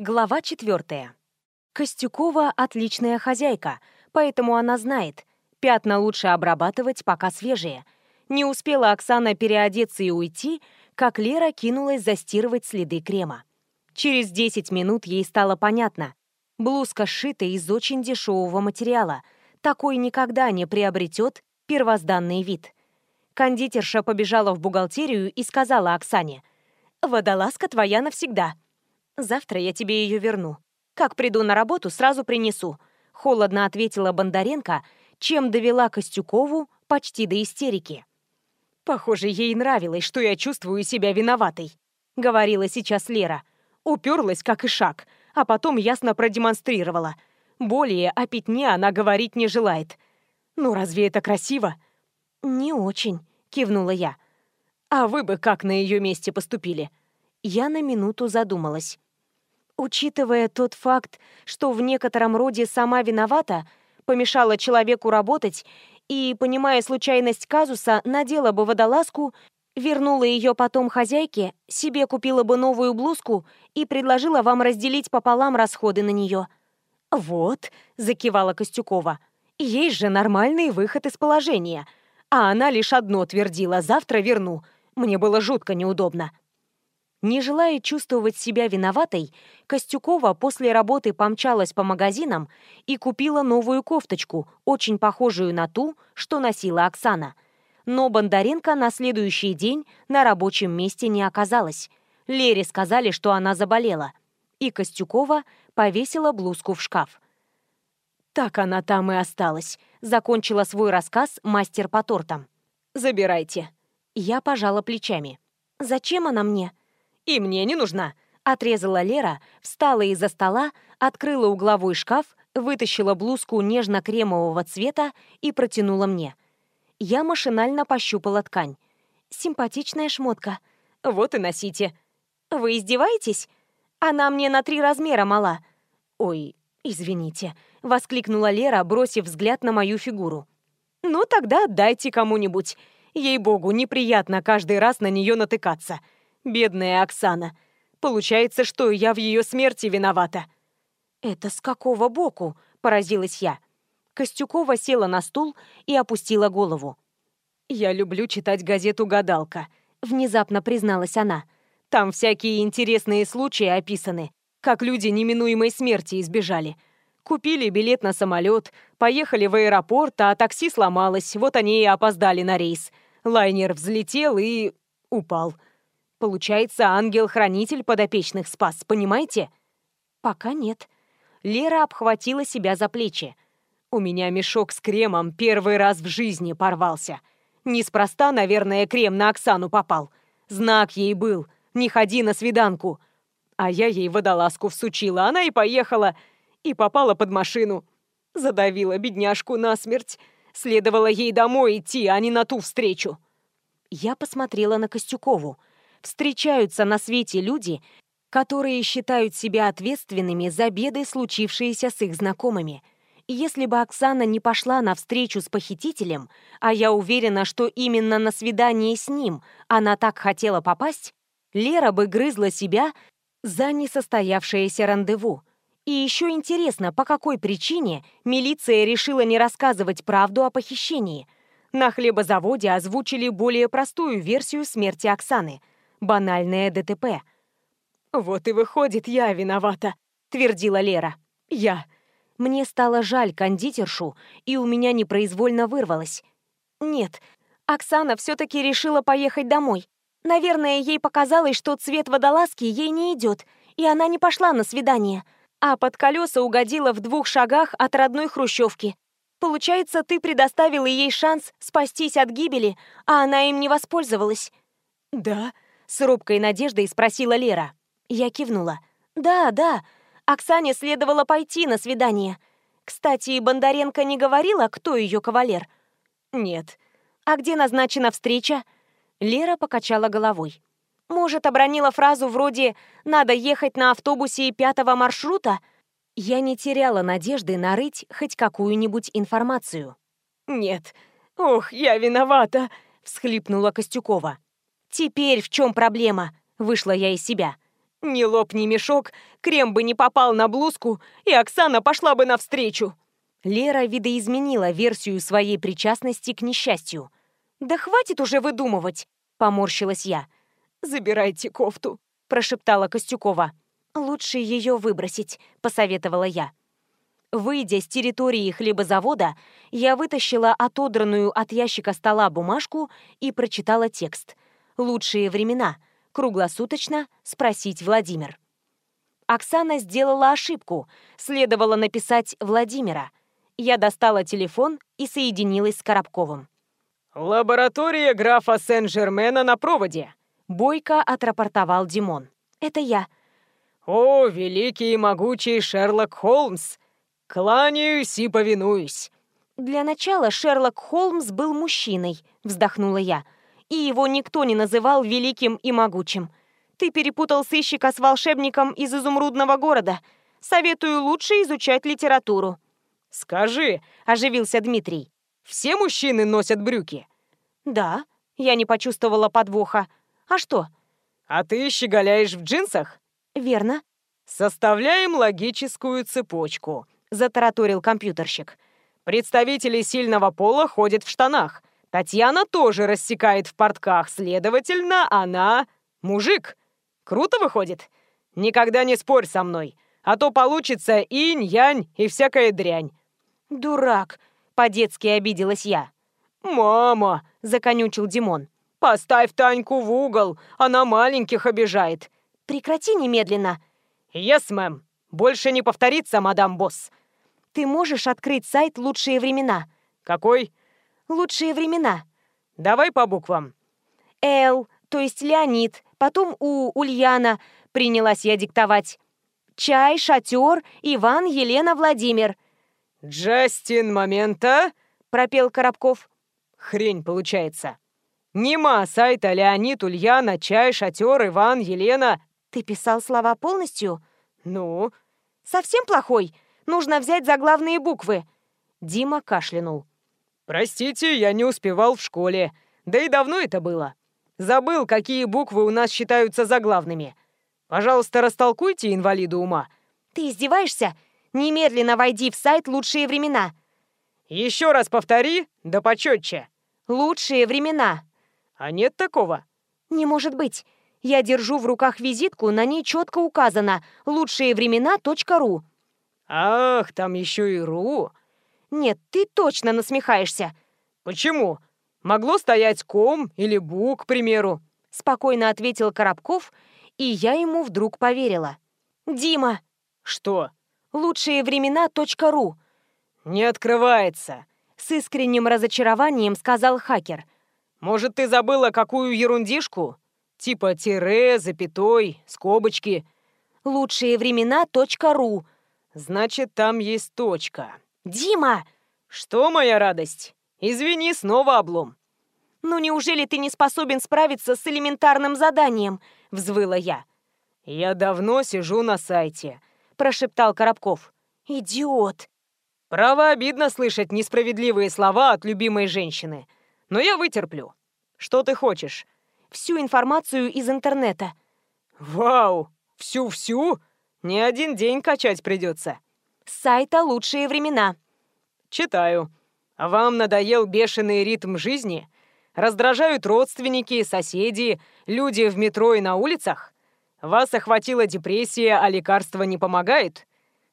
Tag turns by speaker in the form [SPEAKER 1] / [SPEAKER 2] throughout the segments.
[SPEAKER 1] Глава четвертая. Костюкова отличная хозяйка, поэтому она знает, пятна лучше обрабатывать, пока свежие. Не успела Оксана переодеться и уйти, как Лера кинулась застирывать следы крема. Через 10 минут ей стало понятно. Блузка сшита из очень дешевого материала. Такой никогда не приобретет первозданный вид. Кондитерша побежала в бухгалтерию и сказала Оксане, «Водолазка твоя навсегда». Завтра я тебе ее верну. Как приду на работу, сразу принесу. Холодно ответила Бондаренко, чем довела Костюкову почти до истерики. Похоже, ей нравилось, что я чувствую себя виноватой, говорила сейчас Лера. Уперлась, как и шаг, а потом ясно продемонстрировала. Более о пятне она говорить не желает. Ну разве это красиво? Не очень, кивнула я. А вы бы как на ее месте поступили? Я на минуту задумалась. Учитывая тот факт, что в некотором роде сама виновата, помешала человеку работать и, понимая случайность казуса, надела бы водолазку, вернула ее потом хозяйке, себе купила бы новую блузку и предложила вам разделить пополам расходы на нее. «Вот», — закивала Костюкова, — «есть же нормальный выход из положения». А она лишь одно твердила «завтра верну». Мне было жутко неудобно. Не желая чувствовать себя виноватой, Костюкова после работы помчалась по магазинам и купила новую кофточку, очень похожую на ту, что носила Оксана. Но Бондаренко на следующий день на рабочем месте не оказалась. Лере сказали, что она заболела. И Костюкова повесила блузку в шкаф. «Так она там и осталась», — закончила свой рассказ мастер по тортам. «Забирайте». Я пожала плечами. «Зачем она мне?» «И мне не нужна», — отрезала Лера, встала из-за стола, открыла угловой шкаф, вытащила блузку нежно-кремового цвета и протянула мне. Я машинально пощупала ткань. «Симпатичная шмотка». «Вот и носите». «Вы издеваетесь? Она мне на три размера мала». «Ой, извините», — воскликнула Лера, бросив взгляд на мою фигуру. «Ну тогда отдайте кому-нибудь. Ей-богу, неприятно каждый раз на нее натыкаться». Бедная Оксана. Получается, что я в ее смерти виновата. Это с какого боку? Поразилась я. Костюкова села на стул и опустила голову. «Я люблю читать газету «Гадалка», — внезапно призналась она. «Там всякие интересные случаи описаны, как люди неминуемой смерти избежали. Купили билет на самолет, поехали в аэропорт, а такси сломалось, вот они и опоздали на рейс. Лайнер взлетел и... упал. Получается, ангел-хранитель подопечных спас, понимаете? Пока нет. Лера обхватила себя за плечи. У меня мешок с кремом первый раз в жизни порвался. Неспроста, наверное, крем на Оксану попал. Знак ей был. Не ходи на свиданку. А я ей водолазку всучила. Она и поехала. И попала под машину. Задавила бедняжку насмерть. Следовало ей домой идти, а не на ту встречу. Я посмотрела на Костюкову встречаются на свете люди, которые считают себя ответственными за беды, случившиеся с их знакомыми. Если бы Оксана не пошла на встречу с похитителем, а я уверена, что именно на свидание с ним она так хотела попасть, Лера бы грызла себя за несостоявшееся рандеву. И еще интересно, по какой причине милиция решила не рассказывать правду о похищении. На хлебозаводе озвучили более простую версию смерти Оксаны – банальное ДТП. «Вот и выходит, я виновата», — твердила Лера. «Я». Мне стало жаль кондитершу, и у меня непроизвольно вырвалось. «Нет, Оксана все-таки решила поехать домой. Наверное, ей показалось, что цвет водолазки ей не идет, и она не пошла на свидание, а под колеса угодила в двух шагах от родной хрущевки. Получается, ты предоставила ей шанс спастись от гибели, а она им не воспользовалась». «Да», с робкой надеждой спросила Лера. Я кивнула. «Да, да, Оксане следовало пойти на свидание. Кстати, Бондаренко не говорила, кто ее кавалер?» «Нет». «А где назначена встреча?» Лера покачала головой. «Может, обронила фразу вроде «надо ехать на автобусе пятого маршрута»?» Я не теряла надежды нарыть хоть какую-нибудь информацию. «Нет. Ох, я виновата!» — всхлипнула Костюкова. «Теперь в чем проблема?» — вышла я из себя. Ни лоб, ни мешок, крем бы не попал на блузку, и Оксана пошла бы навстречу. Лера видоизменила версию своей причастности к несчастью. «Да хватит уже выдумывать!» — поморщилась я. «Забирайте кофту», — прошептала Костюкова. «Лучше ее выбросить», — посоветовала я. Выйдя с территории хлебозавода, я вытащила отодранную от ящика стола бумажку и прочитала текст. «Лучшие времена. Круглосуточно. Спросить Владимир». Оксана сделала ошибку. Следовало написать Владимира. Я достала телефон и соединилась с Коробковым.
[SPEAKER 2] «Лаборатория графа Сен-Жермена на проводе», —
[SPEAKER 1] бойко отрапортовал Димон. «Это я».
[SPEAKER 2] «О, великий и могучий Шерлок Холмс! Кланяюсь и повинуюсь!»
[SPEAKER 1] «Для начала Шерлок Холмс был мужчиной», — вздохнула я и его никто не называл великим и могучим. Ты перепутал сыщика с волшебником из изумрудного города. Советую лучше изучать литературу».
[SPEAKER 2] «Скажи», — оживился Дмитрий, — «все мужчины носят брюки?»
[SPEAKER 1] «Да», — я не почувствовала подвоха. «А что?»
[SPEAKER 2] «А ты щеголяешь в джинсах?»
[SPEAKER 1] «Верно».
[SPEAKER 2] «Составляем логическую цепочку», — затараторил компьютерщик. «Представители сильного пола ходят в штанах, Татьяна тоже рассекает в портках, следовательно, она мужик. Круто выходит? Никогда не спорь со мной, а то получится инь, янь и всякая дрянь.
[SPEAKER 1] Дурак, по-детски обиделась я.
[SPEAKER 2] Мама,
[SPEAKER 1] законючил Димон.
[SPEAKER 2] Поставь Таньку в угол, она маленьких обижает.
[SPEAKER 1] Прекрати немедленно.
[SPEAKER 2] Yes, мэм. Больше не повторится, мадам босс.
[SPEAKER 1] Ты можешь открыть сайт «Лучшие времена».
[SPEAKER 2] Какой?
[SPEAKER 1] Лучшие времена.
[SPEAKER 2] Давай по буквам.
[SPEAKER 1] Л, то есть Леонид, потом У, Ульяна, принялась я диктовать. Чай, шатер, Иван, Елена, Владимир.
[SPEAKER 2] «Джастин Момента», —
[SPEAKER 1] пропел Коробков.
[SPEAKER 2] «Хрень получается. Нема сайта Леонид, Ульяна, Чай, шатер, Иван, Елена».
[SPEAKER 1] «Ты писал слова полностью?»
[SPEAKER 2] «Ну?»
[SPEAKER 1] «Совсем плохой. Нужно взять заглавные буквы». Дима кашлянул.
[SPEAKER 2] «Простите, я не успевал в школе. Да и давно это было. Забыл, какие буквы у нас считаются заглавными. Пожалуйста, растолкуйте инвалиду ума».
[SPEAKER 1] «Ты издеваешься? Немедленно войди в сайт «Лучшие времена».
[SPEAKER 2] «Еще раз повтори, да почетче».
[SPEAKER 1] «Лучшие времена».
[SPEAKER 2] «А нет такого?»
[SPEAKER 1] «Не может быть. Я держу в руках визитку, на ней четко указано «Лучшие времена.ру».
[SPEAKER 2] «Ах, там еще и ру».
[SPEAKER 1] Нет, ты точно насмехаешься.
[SPEAKER 2] Почему? Могло стоять ком или бу, к примеру.
[SPEAKER 1] Спокойно ответил Коробков, и я ему вдруг поверила. Дима.
[SPEAKER 2] Что?
[SPEAKER 1] Лучшие времена.ру.
[SPEAKER 2] Не открывается.
[SPEAKER 1] С искренним разочарованием сказал хакер.
[SPEAKER 2] Может, ты забыла какую ерундишку? Типа тире, запятой, скобочки.
[SPEAKER 1] Лучшие времена.ру.
[SPEAKER 2] Значит, там есть точка.
[SPEAKER 1] «Дима!»
[SPEAKER 2] «Что, моя радость? Извини, снова облом».
[SPEAKER 1] «Ну неужели ты не способен справиться с элементарным заданием?» — взвыла я.
[SPEAKER 2] «Я давно сижу на сайте», — прошептал Коробков.
[SPEAKER 1] «Идиот!»
[SPEAKER 2] «Право обидно слышать несправедливые слова от любимой женщины. Но я вытерплю. Что ты хочешь?»
[SPEAKER 1] «Всю информацию из интернета».
[SPEAKER 2] «Вау! Всю-всю? Не один день качать придется»
[SPEAKER 1] с сайта «Лучшие времена».
[SPEAKER 2] Читаю. Вам надоел бешеный ритм жизни? Раздражают родственники, соседи, люди в метро и на улицах? Вас охватила депрессия, а лекарства не помогают?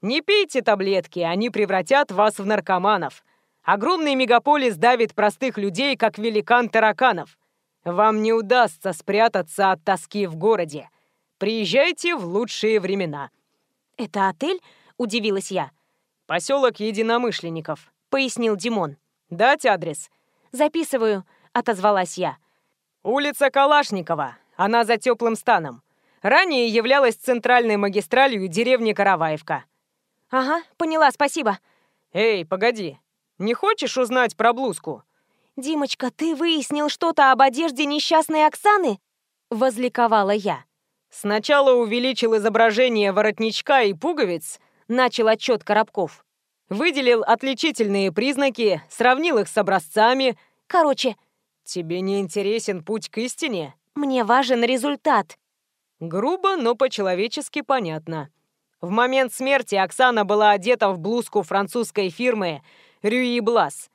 [SPEAKER 2] Не пейте таблетки, они превратят вас в наркоманов. Огромный мегаполис давит простых людей, как великан тараканов. Вам не удастся спрятаться от тоски в городе. Приезжайте в лучшие времена.
[SPEAKER 1] Это отель? Удивилась я.
[SPEAKER 2] «Поселок единомышленников», — пояснил Димон. «Дать адрес?»
[SPEAKER 1] «Записываю», — отозвалась я.
[SPEAKER 2] «Улица Калашникова. Она за теплым станом. Ранее являлась центральной магистралью деревни Караваевка».
[SPEAKER 1] «Ага, поняла, спасибо».
[SPEAKER 2] «Эй, погоди. Не хочешь узнать про блузку?»
[SPEAKER 1] «Димочка, ты выяснил что-то об одежде несчастной Оксаны?» Возликовала я.
[SPEAKER 2] Сначала увеличил изображение воротничка и пуговиц, начал отчет Коробков. Выделил отличительные признаки, сравнил их с образцами.
[SPEAKER 1] Короче...
[SPEAKER 2] Тебе не интересен путь к истине?
[SPEAKER 1] Мне важен результат.
[SPEAKER 2] Грубо, но по-человечески понятно. В момент смерти Оксана была одета в блузку французской фирмы «Рюи Блас».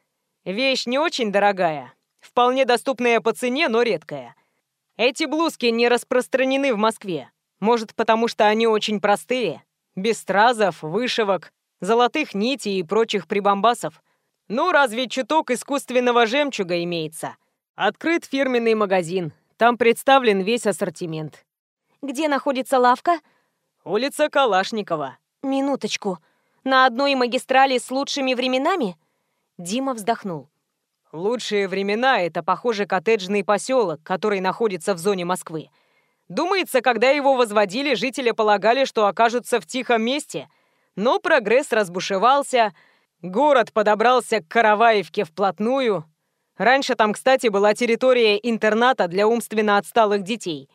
[SPEAKER 2] Вещь не очень дорогая, вполне доступная по цене, но редкая. Эти блузки не распространены в Москве. Может, потому что они очень простые, без стразов, вышивок, золотых нитей и прочих прибамбасов. Ну, разве чуток искусственного жемчуга имеется? Открыт фирменный магазин. Там представлен весь ассортимент.
[SPEAKER 1] Где находится лавка?
[SPEAKER 2] Улица Калашникова.
[SPEAKER 1] Минуточку. На одной магистрали с лучшими временами? Дима вздохнул.
[SPEAKER 2] Лучшие времена — это, похоже, коттеджный поселок, который находится в зоне Москвы. Думается, когда его возводили, жители полагали, что окажутся в тихом месте. Но прогресс разбушевался, город подобрался к Караваевке вплотную. Раньше там, кстати, была территория интерната для умственно отсталых детей.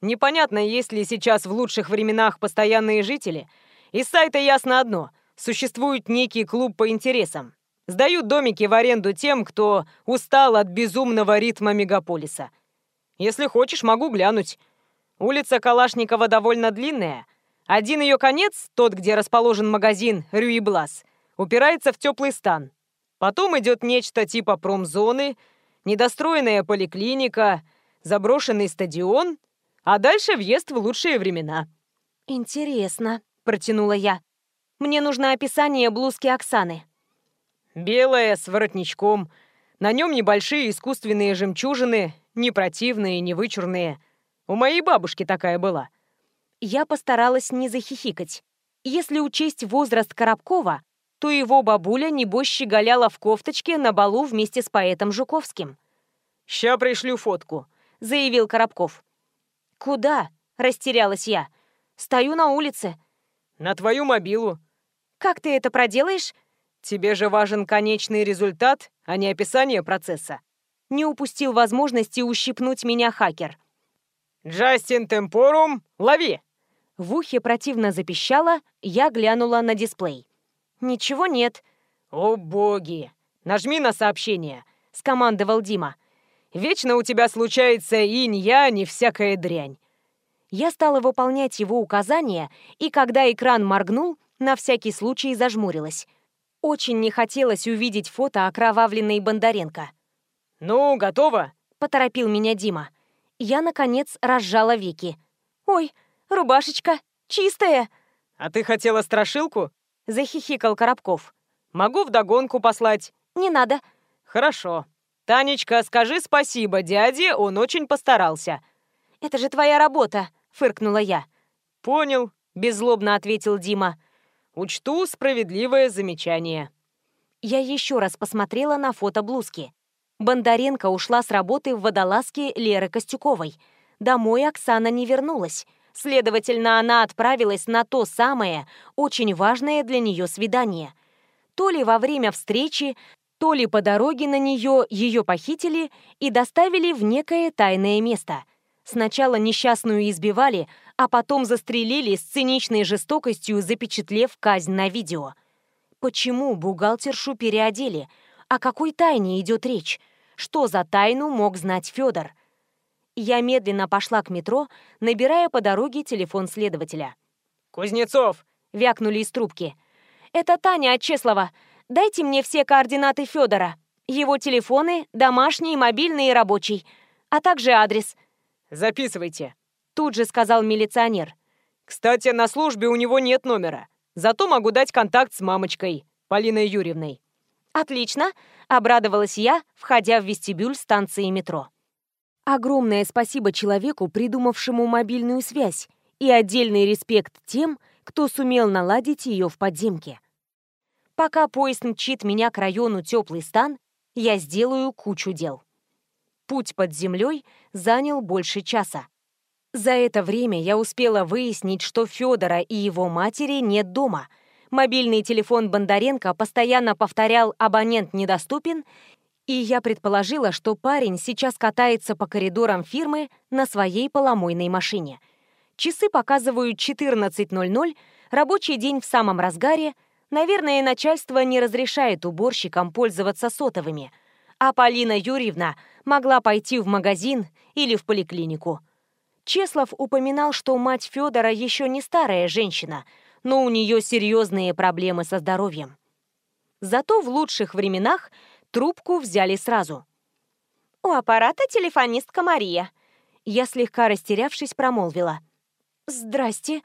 [SPEAKER 2] Непонятно, есть ли сейчас в лучших временах постоянные жители. Из сайта ясно одно — существует некий клуб по интересам. Сдают домики в аренду тем, кто устал от безумного ритма мегаполиса. Если хочешь, могу глянуть. Улица Калашникова довольно длинная. Один ее конец, тот, где расположен магазин Рюиблас, упирается в теплый стан. Потом идет нечто типа промзоны, недостроенная поликлиника, заброшенный стадион, а дальше въезд в лучшие времена.
[SPEAKER 1] «Интересно», — протянула я. «Мне нужно описание блузки Оксаны».
[SPEAKER 2] Белая, с воротничком. На нем небольшие искусственные жемчужины, не противные, не вычурные. У моей бабушки такая была.
[SPEAKER 1] Я постаралась не захихикать. Если учесть возраст Коробкова, то его бабуля, небось, щеголяла в кофточке на балу вместе с поэтом Жуковским.
[SPEAKER 2] «Ща пришлю фотку», —
[SPEAKER 1] заявил Коробков. «Куда?» — растерялась я. «Стою на улице».
[SPEAKER 2] «На твою мобилу».
[SPEAKER 1] «Как ты это проделаешь?»
[SPEAKER 2] Тебе же важен конечный результат, а не описание процесса.
[SPEAKER 1] Не упустил возможности ущипнуть меня хакер.
[SPEAKER 2] «Джастин Темпорум, лови!»
[SPEAKER 1] В ухе противно запищало, я глянула на дисплей. «Ничего нет».
[SPEAKER 2] «О боги! Нажми на сообщение!»
[SPEAKER 1] — скомандовал Дима.
[SPEAKER 2] «Вечно у тебя случается инь-янь и всякая дрянь».
[SPEAKER 1] Я стала выполнять его указания, и когда экран моргнул, на всякий случай зажмурилась. Очень не хотелось увидеть фото окровавленной Бондаренко.
[SPEAKER 2] «Ну, готово?»
[SPEAKER 1] — поторопил меня Дима. Я, наконец, разжала веки. «Ой, рубашечка, чистая!»
[SPEAKER 2] «А ты хотела страшилку?»
[SPEAKER 1] — захихикал Коробков.
[SPEAKER 2] «Могу вдогонку послать?»
[SPEAKER 1] «Не надо».
[SPEAKER 2] «Хорошо. Танечка, скажи спасибо дяде, он очень постарался».
[SPEAKER 1] «Это же твоя работа», — фыркнула я.
[SPEAKER 2] «Понял», — беззлобно ответил Дима. Учту справедливое замечание.
[SPEAKER 1] Я еще раз посмотрела на фото блузки. Бондаренко ушла с работы в водолазке Леры Костюковой. Домой Оксана не вернулась. Следовательно, она отправилась на то самое, очень важное для нее свидание. То ли во время встречи, то ли по дороге на нее ее похитили и доставили в некое тайное место. Сначала несчастную избивали, а потом застрелили с циничной жестокостью, запечатлев казнь на видео. Почему бухгалтершу переодели? О какой тайне идет речь? Что за тайну мог знать Федор? Я медленно пошла к метро, набирая по дороге телефон следователя.
[SPEAKER 2] «Кузнецов!»
[SPEAKER 1] — вякнули из трубки. «Это Таня Отчеслова. Дайте мне все координаты Федора. Его телефоны, домашний, мобильный и рабочий, а также адрес».
[SPEAKER 2] «Записывайте»,
[SPEAKER 1] Тут же сказал милиционер.
[SPEAKER 2] «Кстати, на службе у него нет номера. Зато могу дать контакт с мамочкой, Полиной Юрьевной».
[SPEAKER 1] «Отлично!» — обрадовалась я, входя в вестибюль станции метро. Огромное спасибо человеку, придумавшему мобильную связь, и отдельный респект тем, кто сумел наладить ее в подземке. Пока поезд мчит меня к району Теплый стан, я сделаю кучу дел. Путь под землей занял больше часа. За это время я успела выяснить, что Федора и его матери нет дома. Мобильный телефон Бондаренко постоянно повторял «абонент недоступен», и я предположила, что парень сейчас катается по коридорам фирмы на своей поломойной машине. Часы показывают 14.00, рабочий день в самом разгаре. Наверное, начальство не разрешает уборщикам пользоваться сотовыми. А Полина Юрьевна могла пойти в магазин или в поликлинику. Чеслов упоминал, что мать Федора еще не старая женщина, но у нее серьезные проблемы со здоровьем. Зато в лучших временах трубку взяли сразу. «У аппарата телефонистка Мария». Я, слегка растерявшись, промолвила. «Здрасте».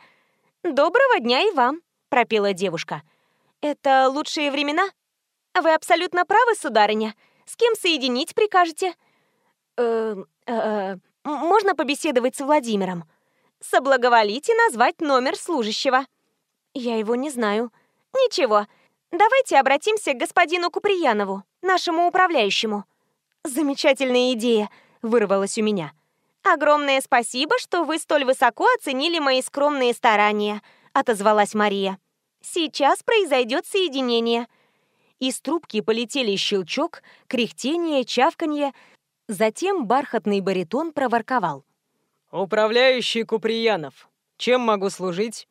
[SPEAKER 1] «Доброго дня и вам», — пропела девушка. «Это лучшие времена?» «Вы абсолютно правы, сударыня. С кем соединить прикажете?» «Э, э, можно побеседовать с Владимиром?» «Соблаговолите назвать номер служащего». «Я его не знаю». «Ничего. Давайте обратимся к господину Куприянову, нашему управляющему». «Замечательная идея», — вырвалась у меня. «Огромное спасибо, что вы столь высоко оценили мои скромные старания», — отозвалась Мария. «Сейчас произойдет соединение». Из трубки полетели щелчок, кряхтение, чавканье. Затем бархатный баритон проворковал.
[SPEAKER 2] «Управляющий Куприянов, чем могу служить?»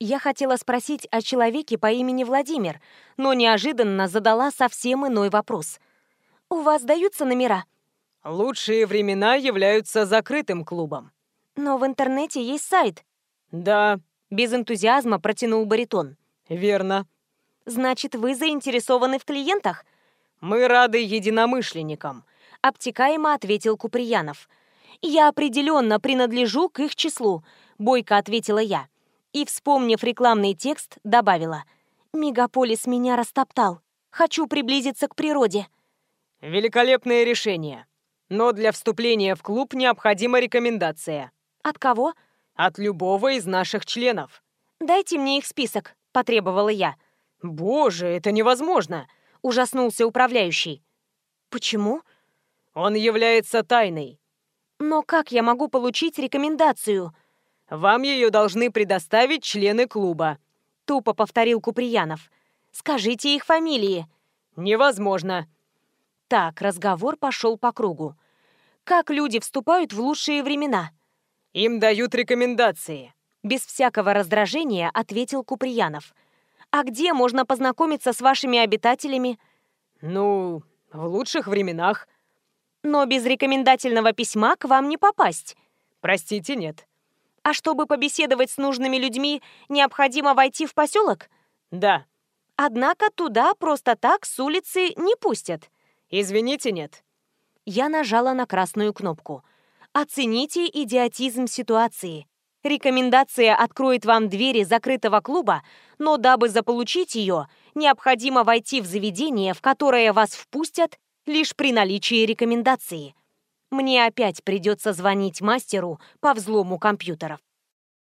[SPEAKER 1] Я хотела спросить о человеке по имени Владимир, но неожиданно задала совсем иной вопрос. «У вас даются номера?»
[SPEAKER 2] «Лучшие времена являются закрытым клубом».
[SPEAKER 1] «Но в интернете есть сайт».
[SPEAKER 2] «Да».
[SPEAKER 1] Без энтузиазма протянул баритон.
[SPEAKER 2] «Верно».
[SPEAKER 1] Значит, вы заинтересованы в клиентах?
[SPEAKER 2] Мы рады единомышленникам,
[SPEAKER 1] обтекаемо ответил Куприянов. Я определенно принадлежу к их числу, бойко ответила я. И, вспомнив рекламный текст, добавила. Мегаполис меня растоптал. Хочу приблизиться к природе.
[SPEAKER 2] Великолепное решение. Но для вступления в клуб необходима рекомендация.
[SPEAKER 1] От кого?
[SPEAKER 2] От любого из наших членов.
[SPEAKER 1] Дайте мне их список, потребовала я.
[SPEAKER 2] «Боже, это невозможно!» – ужаснулся управляющий.
[SPEAKER 1] «Почему?»
[SPEAKER 2] «Он является тайной».
[SPEAKER 1] «Но как я могу получить рекомендацию?»
[SPEAKER 2] «Вам ее должны предоставить члены клуба», – тупо повторил Куприянов.
[SPEAKER 1] «Скажите их фамилии».
[SPEAKER 2] «Невозможно».
[SPEAKER 1] Так, разговор пошел по кругу. Как люди вступают в лучшие времена?
[SPEAKER 2] Им дают рекомендации.
[SPEAKER 1] Без всякого раздражения ответил Куприянов. А где можно познакомиться с вашими обитателями?
[SPEAKER 2] Ну, в лучших временах.
[SPEAKER 1] Но без рекомендательного письма к вам не попасть.
[SPEAKER 2] Простите, нет.
[SPEAKER 1] А чтобы побеседовать с нужными людьми, необходимо войти в поселок?
[SPEAKER 2] Да.
[SPEAKER 1] Однако туда просто так с улицы не пустят.
[SPEAKER 2] Извините, нет.
[SPEAKER 1] Я нажала на красную кнопку. Оцените идиотизм ситуации. Рекомендация откроет вам двери закрытого клуба, но дабы заполучить ее, необходимо войти в заведение, в которое вас впустят лишь при наличии рекомендации. Мне опять придется звонить мастеру по взлому компьютеров.